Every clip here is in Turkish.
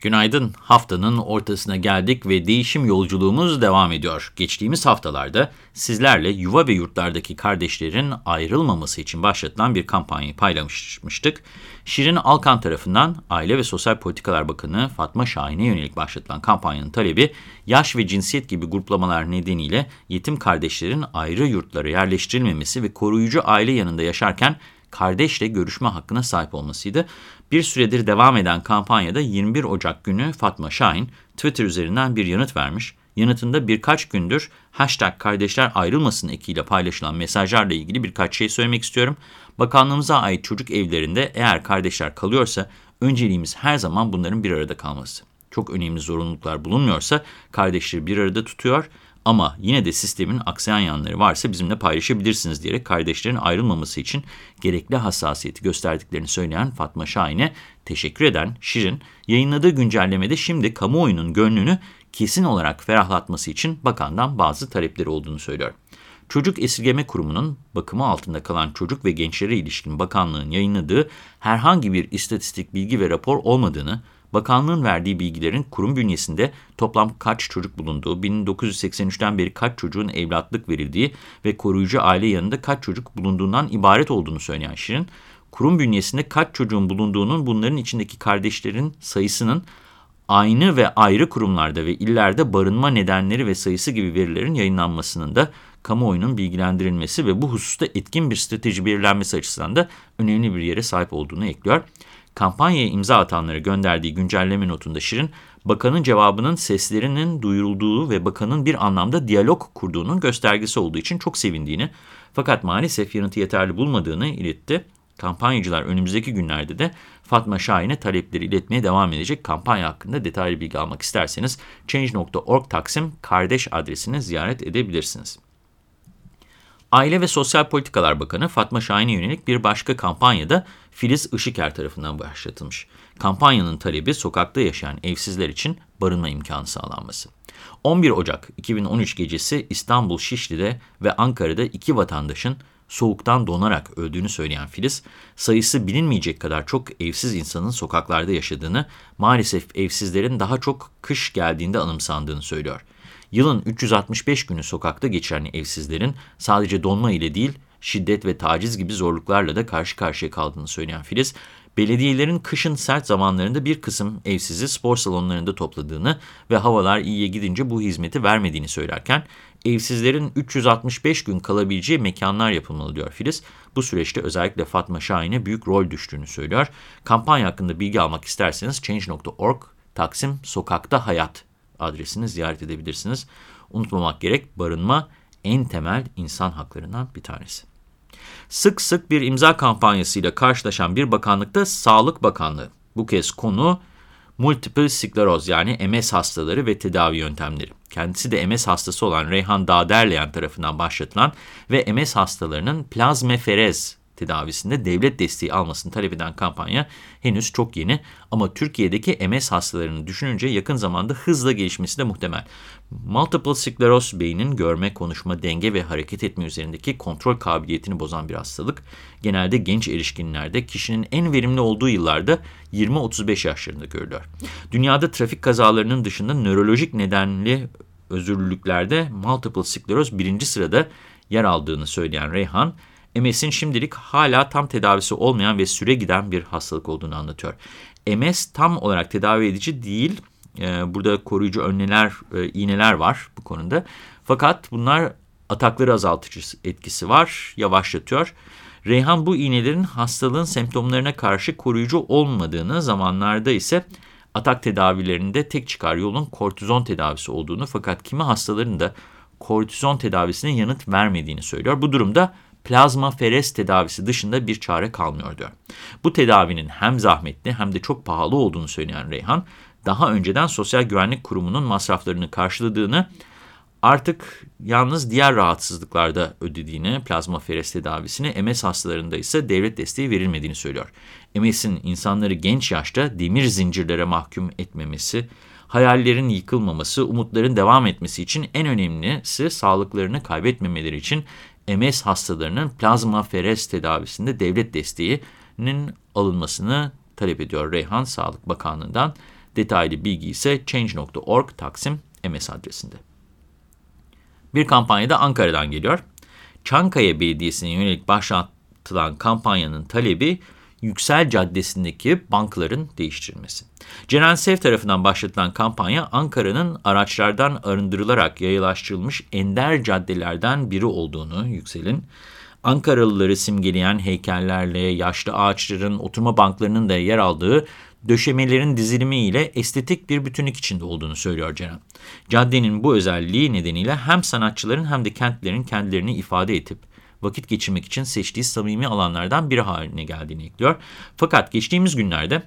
Günaydın. Haftanın ortasına geldik ve değişim yolculuğumuz devam ediyor. Geçtiğimiz haftalarda sizlerle yuva ve yurtlardaki kardeşlerin ayrılmaması için başlatılan bir kampanyayı paylaşmıştık. Şirin Alkan tarafından Aile ve Sosyal Politikalar Bakanı Fatma Şahin'e yönelik başlatılan kampanyanın talebi, yaş ve cinsiyet gibi gruplamalar nedeniyle yetim kardeşlerin ayrı yurtlara yerleştirilmemesi ve koruyucu aile yanında yaşarken kardeşle görüşme hakkına sahip olmasıydı. Bir süredir devam eden kampanyada 21 Ocak günü Fatma Şahin Twitter üzerinden bir yanıt vermiş. Yanıtında birkaç gündür hashtag kardeşler ayrılmasın ekiyle paylaşılan mesajlarla ilgili birkaç şey söylemek istiyorum. Bakanlığımıza ait çocuk evlerinde eğer kardeşler kalıyorsa önceliğimiz her zaman bunların bir arada kalması. Çok önemli zorunluluklar bulunmuyorsa kardeşleri bir arada tutuyor ama yine de sistemin aksayan yanları varsa bizimle paylaşabilirsiniz diyerek kardeşlerin ayrılmaması için gerekli hassasiyeti gösterdiklerini söyleyen Fatma Şahin'e teşekkür eden Şirin, yayınladığı güncellemede şimdi kamuoyunun gönlünü kesin olarak ferahlatması için bakandan bazı talepleri olduğunu söylüyor. Çocuk Esirgeme Kurumu'nun bakımı altında kalan çocuk ve gençlere ilişkin bakanlığın yayınladığı herhangi bir istatistik bilgi ve rapor olmadığını, Bakanlığın verdiği bilgilerin kurum bünyesinde toplam kaç çocuk bulunduğu, 1983'ten beri kaç çocuğun evlatlık verildiği ve koruyucu aile yanında kaç çocuk bulunduğundan ibaret olduğunu söyleyen Şirin, kurum bünyesinde kaç çocuğun bulunduğunun bunların içindeki kardeşlerin sayısının aynı ve ayrı kurumlarda ve illerde barınma nedenleri ve sayısı gibi verilerin yayınlanmasının da kamuoyunun bilgilendirilmesi ve bu hususta etkin bir strateji belirlenmesi açısından da önemli bir yere sahip olduğunu ekliyor. Kampanyaya imza atanlara gönderdiği güncelleme notunda Şirin, bakanın cevabının seslerinin duyurulduğu ve bakanın bir anlamda diyalog kurduğunun göstergesi olduğu için çok sevindiğini, fakat maalesef yanıtı yeterli bulmadığını iletti. Kampanyacılar önümüzdeki günlerde de Fatma Şahin'e talepleri iletmeye devam edecek. Kampanya hakkında detaylı bilgi almak isterseniz change.org taksim kardeş adresini ziyaret edebilirsiniz. Aile ve Sosyal Politikalar Bakanı Fatma Şahin'e yönelik bir başka kampanyada Filiz Işıker tarafından başlatılmış. Kampanyanın talebi sokakta yaşayan evsizler için barınma imkanı sağlanması. 11 Ocak 2013 gecesi İstanbul Şişli'de ve Ankara'da iki vatandaşın soğuktan donarak öldüğünü söyleyen Filiz, sayısı bilinmeyecek kadar çok evsiz insanın sokaklarda yaşadığını, maalesef evsizlerin daha çok kış geldiğinde anımsandığını söylüyor. Yılın 365 günü sokakta geçiren evsizlerin sadece donma ile değil, şiddet ve taciz gibi zorluklarla da karşı karşıya kaldığını söyleyen Filiz, belediyelerin kışın sert zamanlarında bir kısım evsizi spor salonlarında topladığını ve havalar iyiye gidince bu hizmeti vermediğini söylerken, evsizlerin 365 gün kalabileceği mekanlar yapılmalı diyor Filiz. Bu süreçte özellikle Fatma Şahin'e büyük rol düştüğünü söylüyor. Kampanya hakkında bilgi almak isterseniz change.org Taksim Sokakta Hayat adresini ziyaret edebilirsiniz. Unutmamak gerek barınma en temel insan haklarından bir tanesi. Sık sık bir imza kampanyasıyla karşılaşan bir bakanlıkta Sağlık Bakanlığı. Bu kez konu multiple skleroz yani MS hastaları ve tedavi yöntemleri. Kendisi de MS hastası olan Reyhan Dağderleyen tarafından başlatılan ve MS hastalarının plazmeferez tedavisinde devlet desteği almasını talep eden kampanya henüz çok yeni ama Türkiye'deki MS hastalarını düşününce yakın zamanda hızla gelişmesi de muhtemel. Multiple skleroz beynin görme, konuşma, denge ve hareket etme üzerindeki kontrol kabiliyetini bozan bir hastalık. Genelde genç erişkinlerde kişinin en verimli olduğu yıllarda 20-35 yaşlarında görülüyor. Dünyada trafik kazalarının dışında nörolojik nedenli özürlülüklerde multiple skleroz birinci sırada yer aldığını söyleyen Reyhan, MS'in şimdilik hala tam tedavisi olmayan ve süre giden bir hastalık olduğunu anlatıyor. MS tam olarak tedavi edici değil. Ee, burada koruyucu önleler, e, iğneler var bu konuda. Fakat bunlar atakları azaltıcı etkisi var, yavaşlatıyor. Reyhan bu iğnelerin hastalığın semptomlarına karşı koruyucu olmadığını, zamanlarda ise atak tedavilerinde tek çıkar yolun kortizon tedavisi olduğunu fakat kimi hastaların da kortizon tedavisine yanıt vermediğini söylüyor. Bu durumda plazma feres tedavisi dışında bir çare kalmıyor diyor. Bu tedavinin hem zahmetli hem de çok pahalı olduğunu söyleyen Reyhan, daha önceden Sosyal Güvenlik Kurumu'nun masraflarını karşıladığını, artık yalnız diğer rahatsızlıklarda ödediğini, plazma feres tedavisini, MS hastalarında ise devlet desteği verilmediğini söylüyor. MS'in insanları genç yaşta demir zincirlere mahkum etmemesi, hayallerin yıkılmaması, umutların devam etmesi için en önemlisi sağlıklarını kaybetmemeleri için MS hastalarının plazma feres tedavisinde devlet desteğinin alınmasını talep ediyor Reyhan Sağlık Bakanlığı'ndan. Detaylı bilgi ise change.org Taksim MS adresinde. Bir kampanya da Ankara'dan geliyor. Çankaya Belediyesi'ne yönelik başlatılan kampanyanın talebi Yüksel Caddesi'ndeki bankların değiştirilmesi. Ceren Sev tarafından başlatılan kampanya Ankara'nın araçlardan arındırılarak yayalaştırılmış ender caddelerden biri olduğunu Yüksel'in, Ankaralıları simgeleyen heykellerle, yaşlı ağaçların, oturma banklarının da yer aldığı döşemelerin dizilimiyle estetik bir bütünlük içinde olduğunu söylüyor Ceren. Caddenin bu özelliği nedeniyle hem sanatçıların hem de kentlerin kendilerini ifade edip vakit geçirmek için seçtiği samimi alanlardan biri haline geldiğini ekliyor. Fakat geçtiğimiz günlerde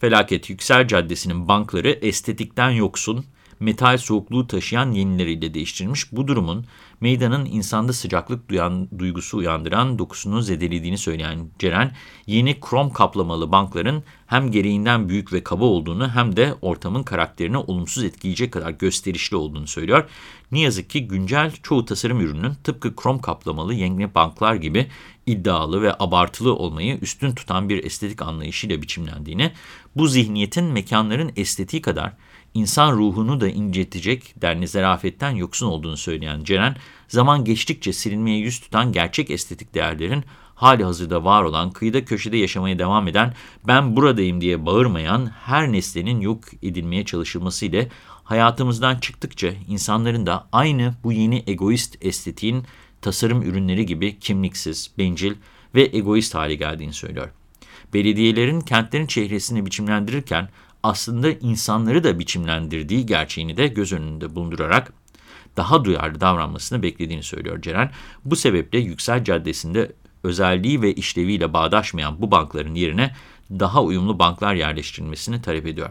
Felaket Yüksel Caddesi'nin bankları estetikten yoksun, metal soğukluğu taşıyan yenileriyle değiştirilmiş. Bu durumun meydanın insanda sıcaklık duyan, duygusu uyandıran dokusunu zedelediğini söyleyen Ceren, yeni krom kaplamalı bankların hem gereğinden büyük ve kaba olduğunu hem de ortamın karakterini olumsuz etkileyecek kadar gösterişli olduğunu söylüyor. Ne yazık ki güncel çoğu tasarım ürünün tıpkı krom kaplamalı yenge banklar gibi iddialı ve abartılı olmayı üstün tutan bir estetik anlayışıyla biçimlendiğini, bu zihniyetin mekanların estetiği kadar insan ruhunu da incetecek derni zarafetten yoksun olduğunu söyleyen Ceren, zaman geçtikçe silinmeye yüz tutan gerçek estetik değerlerin hali hazırda var olan, kıyıda köşede yaşamaya devam eden, ben buradayım diye bağırmayan her nesnenin yok edilmeye çalışılması ile hayatımızdan çıktıkça insanların da aynı bu yeni egoist estetiğin tasarım ürünleri gibi kimliksiz, bencil ve egoist hale geldiğini söylüyor. Belediyelerin kentlerin çehresini biçimlendirirken aslında insanları da biçimlendirdiği gerçeğini de göz önünde bulundurarak daha duyarlı davranmasını beklediğini söylüyor Ceren. Bu sebeple Yüksel Caddesi'nde özelliği ve işleviyle bağdaşmayan bu bankların yerine daha uyumlu banklar yerleştirilmesini talep ediyor.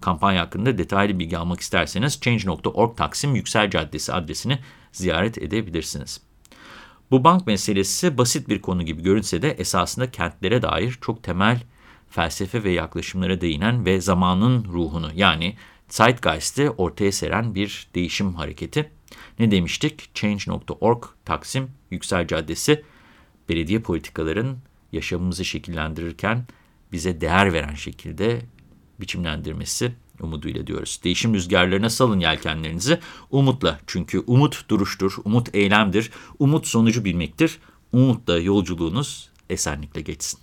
Kampanya hakkında detaylı bilgi almak isterseniz change.org Taksim Yüksel Caddesi adresini ziyaret edebilirsiniz. Bu bank meselesi basit bir konu gibi görünse de esasında kentlere dair çok temel felsefe ve yaklaşımlara değinen ve zamanın ruhunu yani Zeitgeist'i ortaya seren bir değişim hareketi. Ne demiştik? Change.org Taksim Yüksel Caddesi belediye politikaların yaşamımızı şekillendirirken bize değer veren şekilde biçimlendirmesi umuduyla diyoruz. Değişim rüzgarlarına salın yelkenlerinizi umutla. Çünkü umut duruştur, umut eylemdir, umut sonucu bilmektir. Umutla yolculuğunuz esenlikle geçsin.